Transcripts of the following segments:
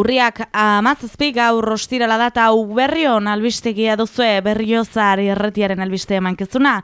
Urriak amazazpi gaur rostirala data hau berrion albistegia duzue berriozar erretiaren albiste emankezuna.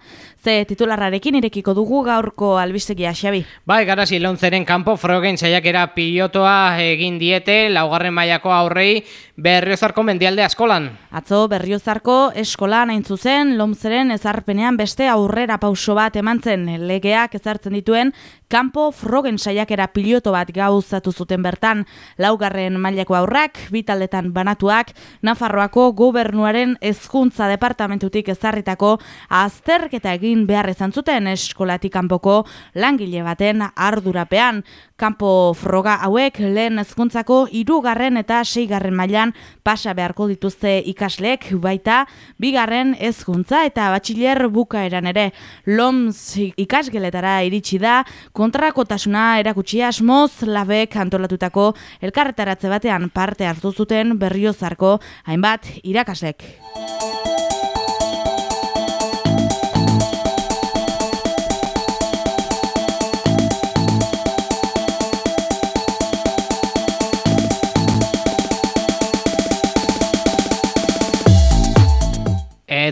Ze titularrarekin irekiko dugu gaurko albistegia, Xabi. Bai, garazi lontzeren kanpo frogen saiakera pilotoa egin diete laugarren mailako aurrei berriozarko mendialde askolan. Atzo berriozarko eskolan hain zuzen lomzeren ezarpenean beste aurrera pauso bat emantzen legeak ezartzen dituen kanpo frogen saiakera piloto bat gauzatu zuten bertan laugarren mailako aurrak, bitaldetan banatuak, Nafarroako gobernuaren hezkuntza departamentutik ezarritako azterketa egin behar izan zuten eskolatik kanpoko langile baten ardurapean. Kanpo froga hauek lehen hezkuntzako hirugarren eta seigarren mailan pasa beharko dituzte ikasleek baita bigarren hezkuntza eta batxiler bukaeran ere. LOMS ikasgeletara iritsi da kontrakotasuna erakutsi asmoz labek antolatutako elkarretaratze batean parte hartu zuten berriozarko hainbat irakaslek.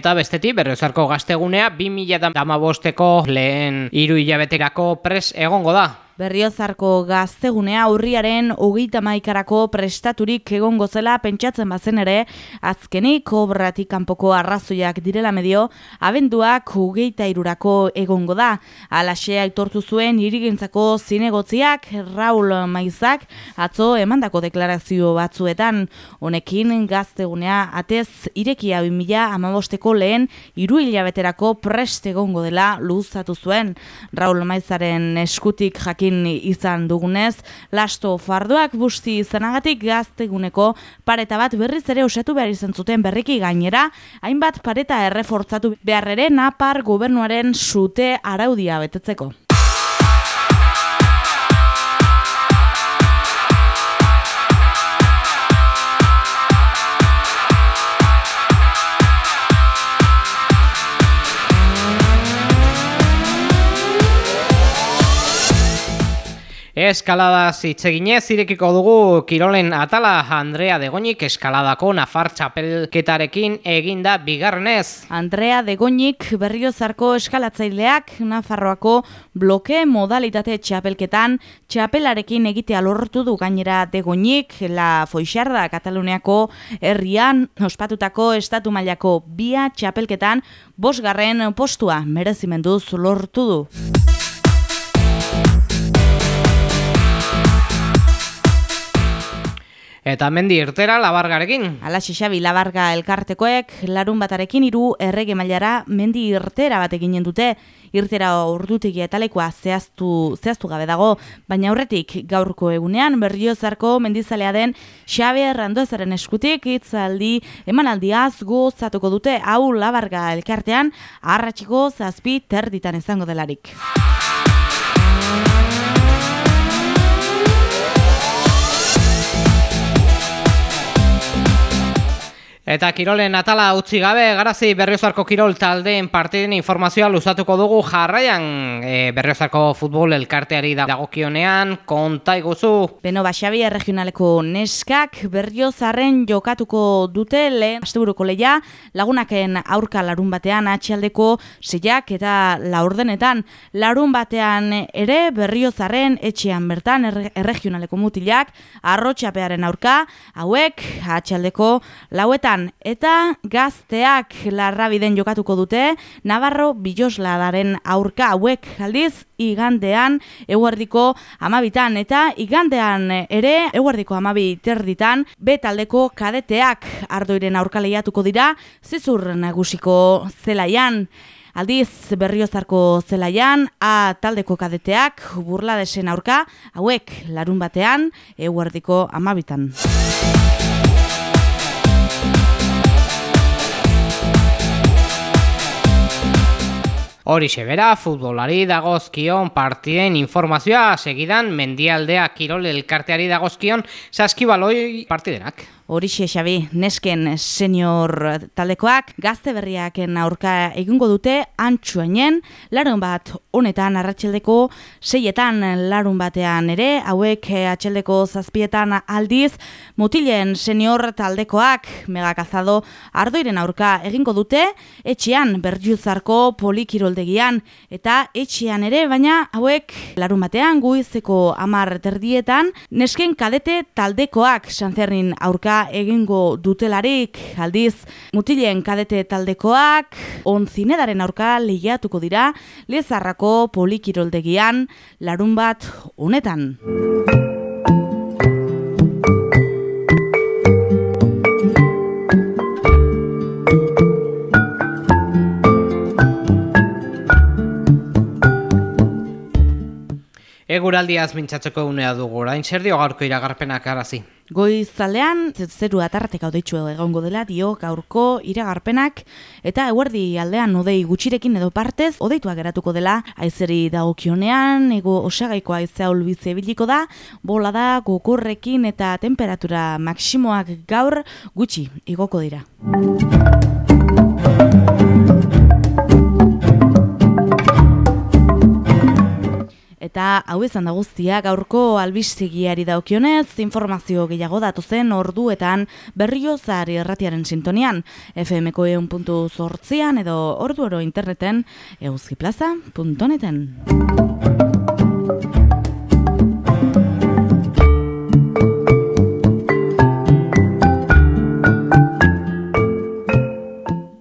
Eta bestetik, berriozarko gaztegunea, 2000 lehen hiru hilabeterako pres egongo da. Berriozarko gaztegunea urriaren hogeita maikarako prestaturik egongo zela pentsatzen bazen ere, azkenik obratik kanpoko arrazoiak direla medio, abenduak hogeita irurako egongo da. Alaxea aitortu zuen irigintzako zinegotziak Raul Maizak atzo emandako deklarazio batzuetan. Honekin gaztegunea atez irekia 2000 amabosteko lehen iru hilabeterako prest egongo dela luzatu zuen. Raul Maizaren eskutik jakin izan dugunez, lasto fardoak busti izanagatik gazteguneko pareta bat berriz ere osatu behar izan zuten berriki gainera, hainbat pareta errefortzatu beharrere napar gobernuaren sute araudia betetzeko. Eskalada zitzeginez irekiko dugu Kirolen Atala Andrea Degoñik eskaladako Nafar txapelketarekin eginda bigarrenez. Andrea Degoñik berriozarko eskalatzaileak Nafarroako bloke modalitate txapelketan txapelarekin egitea lortu du gainera Degoñik la Foixarda Kataluniako herrian ospatutako estatu mailako bia txapelketan bosgarren postua merezimenduz lortu du. Eta mendi irtera labargarekin. Ala xixabi labarga elkartekoek larun batarekin hiru errege mailara mendi irtera bat eginen. Irtera ordutegia eta lekoa zehaztu, zehaztu gabe dago, baina aurretik gaurko egunean berriozarko mendizalea den Xabe Randoezaren eskutik hitzaldi emanaldiaz gozatuko dute hau labarga elkartean arratxiko zazpi terditan izango delarik. Eta Kirolen atala utzi gabe, garazi Berriozarko Kirol taldeen partiden informazioa luzatuko dugu jarraian. E, Berriozarko futbol elkarteari dagokionean konta iguzu. Beno, Baxabi regionaleko neskak Berriozarren jokatuko dute lehen asteburuko leia lagunaken aurka larun batean atxaldeko zeiak eta laurdenetan. Larun batean ere Berriozarren etxean bertan erregionaleko mutilak arrotxapearen aurka hauek atxaldeko lauetan eta gazteak larrabiden jokatuko dute Navarro Bilosladaren aurka hauek aldiz igandean eguerdiko amabitan eta igandean ere eguerdiko amabi terditan betaldeko kadeteak ardoiren aurka lehiatuko dira zizur nagusiko zelaian. Aldiz berriozarko zelaian, a taldeko kadeteak burladesen aurka, hauek larun batean, eguerdiko amabitan. Hori bera, futbolari dagozkion partien informazioa segidan mendialdea kirol elkarteari dagozkion saskibaloi partidenak. Horixe Xabi, nesken senior taldekoak gazte berriaken aurka egingo dute antxuainen, larun bat honetan arratsaldeko seietan larun batean ere, hauek atxeldeko zazpietan aldiz, mutilen senior taldekoak megakazado ardoiren aurka egingo dute, etxean berdiuzarko polikiroldegian, eta etxean ere, baina hauek larun batean guizeko amar terdietan, nesken kadete taldekoak sanzerrin aurka egingo dutelarik aldiz mutilen kadete taldekoak onzinedaren aurka lehiatuko dira lezarrako polikiroldegian larun bat honetan. Eguraldiaz mintzatzeko unea dugu, orain zer dio gaurko iragarpenak arazi? Goizalean, zeru atarratek haudetxu egongo dela, dio gaurko iragarpenak, eta eguerdi aldean odei gutxirekin edo partez, odeitua geratuko dela, aizeri dagokionean, ego osagaiko aizea olbize biliko da, bola da, gokurrekin eta temperatura maksimoak gaur gutxi igoko dira. Eta hau izan da guztia gaurko albistegiari daukionez, informazio gehiago datu zen orduetan berriozari erratiaren sintonian, fmko eun puntu zortzian edo ordu oro interneten euskiplaza.neten.